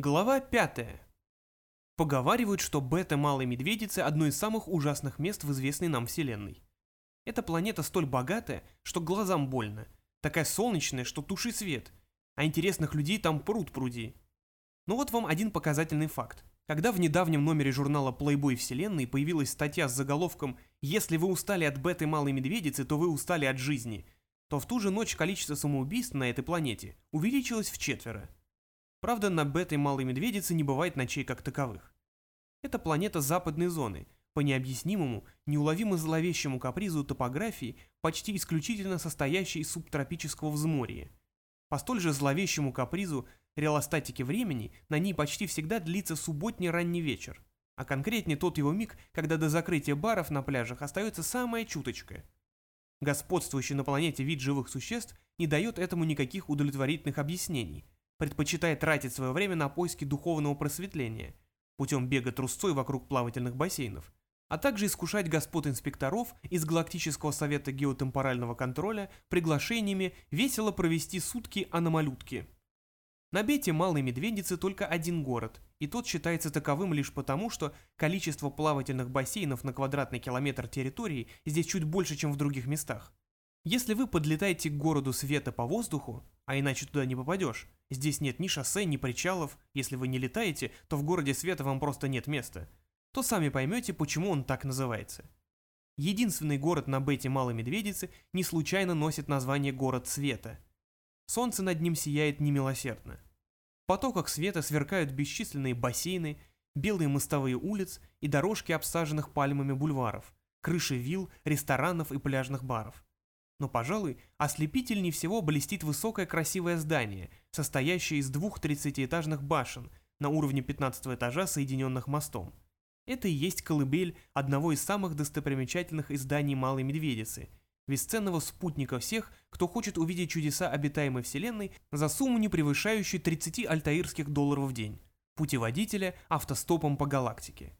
Глава 5. Поговаривают, что бета Малой Медведицы – одно из самых ужасных мест в известной нам Вселенной. Эта планета столь богатая, что глазам больно, такая солнечная, что туши свет, а интересных людей там пруд пруди. Ну вот вам один показательный факт. Когда в недавнем номере журнала Playboy Вселенной появилась статья с заголовком «Если вы устали от беты Малой Медведицы, то вы устали от жизни», то в ту же ночь количество самоубийств на этой планете увеличилось в четверо. Правда, на бетой Малой Медведице не бывает ночей как таковых. Это планета западной зоны, по необъяснимому, неуловимо зловещему капризу топографии, почти исключительно состоящей из субтропического взморья. По столь же зловещему капризу реалостатики времени на ней почти всегда длится субботний ранний вечер, а конкретнее тот его миг, когда до закрытия баров на пляжах остается самая чуточка. Господствующий на планете вид живых существ не дает этому никаких удовлетворительных объяснений – предпочитая тратить свое время на поиски духовного просветления, путем бега трусцой вокруг плавательных бассейнов, а также искушать господ инспекторов из Галактического совета геотемпорального контроля приглашениями весело провести сутки аномалютки. На бете Малой Медведицы только один город, и тот считается таковым лишь потому, что количество плавательных бассейнов на квадратный километр территории здесь чуть больше, чем в других местах. Если вы подлетаете к городу света по воздуху, а иначе туда не попадешь, здесь нет ни шоссе, ни причалов, если вы не летаете, то в городе света вам просто нет места, то сами поймете, почему он так называется. Единственный город на бете Малой Медведицы не случайно носит название «Город света». Солнце над ним сияет немилосердно. В потоках света сверкают бесчисленные бассейны, белые мостовые улиц и дорожки обсаженных пальмами бульваров, крыши вилл, ресторанов и пляжных баров. Но, пожалуй, ослепительней всего блестит высокое красивое здание, состоящее из двух тридцатиэтажных башен на уровне 15 этажа, соединенных мостом. Это и есть колыбель одного из самых достопримечательных изданий Малой Медведицы, бесценного спутника всех, кто хочет увидеть чудеса обитаемой Вселенной за сумму, не превышающую 30 альтаирских долларов в день, путеводителя автостопом по галактике.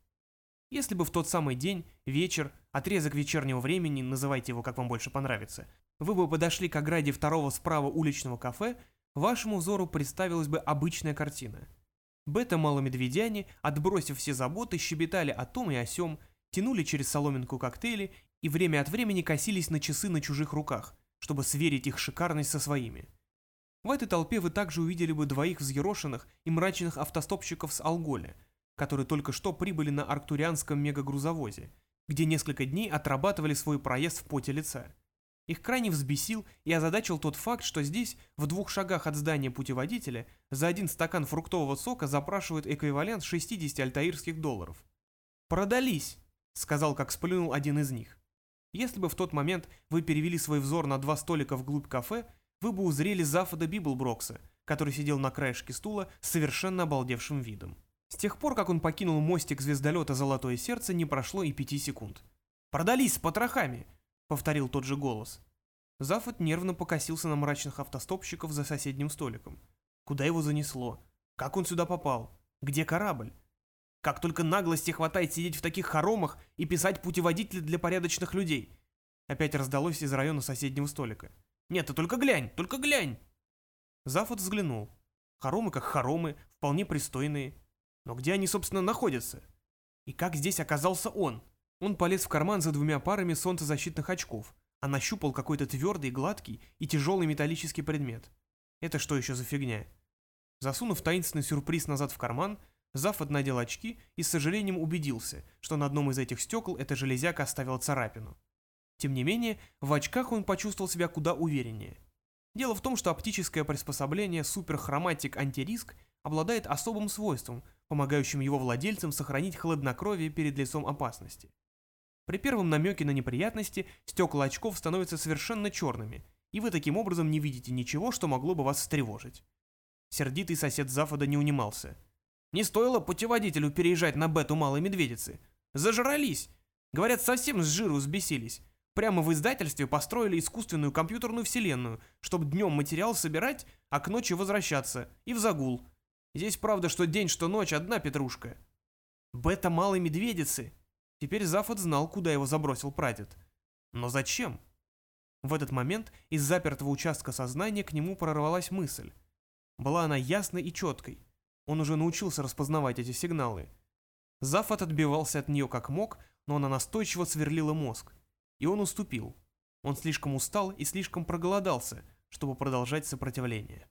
Если бы в тот самый день, вечер, отрезок вечернего времени, называйте его как вам больше понравится, вы бы подошли к ограде второго справа уличного кафе, вашему взору представилась бы обычная картина. Бета-маломедведяне, отбросив все заботы, щебетали о том и о сём, тянули через соломинку коктейли и время от времени косились на часы на чужих руках, чтобы сверить их шикарность со своими. В этой толпе вы также увидели бы двоих взъерошенных и мрачных автостопщиков с Алголя – которые только что прибыли на арктурианском мегагрузовозе, где несколько дней отрабатывали свой проезд в поте лица. Их крайне взбесил и озадачил тот факт, что здесь, в двух шагах от здания путеводителя, за один стакан фруктового сока запрашивают эквивалент 60 альтаирских долларов. «Продались!» — сказал, как сплюнул один из них. Если бы в тот момент вы перевели свой взор на два столика вглубь кафе, вы бы узрели Зафода Библброкса, который сидел на краешке стула с совершенно обалдевшим видом. С тех пор, как он покинул мостик звездолета «Золотое сердце», не прошло и пяти секунд. «Продались с потрохами!» — повторил тот же голос. Зафот нервно покосился на мрачных автостопщиков за соседним столиком. Куда его занесло? Как он сюда попал? Где корабль? Как только наглости хватает сидеть в таких хоромах и писать путеводители для порядочных людей? Опять раздалось из района соседнего столика. «Нет, ты только глянь, только глянь!» Зафот взглянул. Хоромы как хоромы, вполне пристойные. Но где они, собственно, находятся? И как здесь оказался он? Он полез в карман за двумя парами солнцезащитных очков, а нащупал какой-то твердый, гладкий и тяжелый металлический предмет. Это что еще за фигня? Засунув таинственный сюрприз назад в карман, Зафот надел очки и с сожалением убедился, что на одном из этих стекол эта железяка оставила царапину. Тем не менее, в очках он почувствовал себя куда увереннее. Дело в том, что оптическое приспособление Суперхроматик Антириск обладает особым свойством, помогающим его владельцам сохранить хладнокровие перед лицом опасности. При первом намеке на неприятности стекла очков становятся совершенно черными, и вы таким образом не видите ничего, что могло бы вас встревожить. Сердитый сосед Зафода не унимался. «Не стоило путеводителю переезжать на бету Малой Медведицы. Зажрались! Говорят, совсем с жиру взбесились. Прямо в издательстве построили искусственную компьютерную вселенную, чтобы днем материал собирать, а к ночи возвращаться. И в загул. Здесь правда, что день, что ночь, одна петрушка. Бета малой медведицы. Теперь Зафот знал, куда его забросил прадед. Но зачем? В этот момент из запертого участка сознания к нему прорвалась мысль. Была она ясной и четкой. Он уже научился распознавать эти сигналы. Зафот отбивался от нее как мог, но она настойчиво сверлила мозг. И он уступил. Он слишком устал и слишком проголодался, чтобы продолжать сопротивление.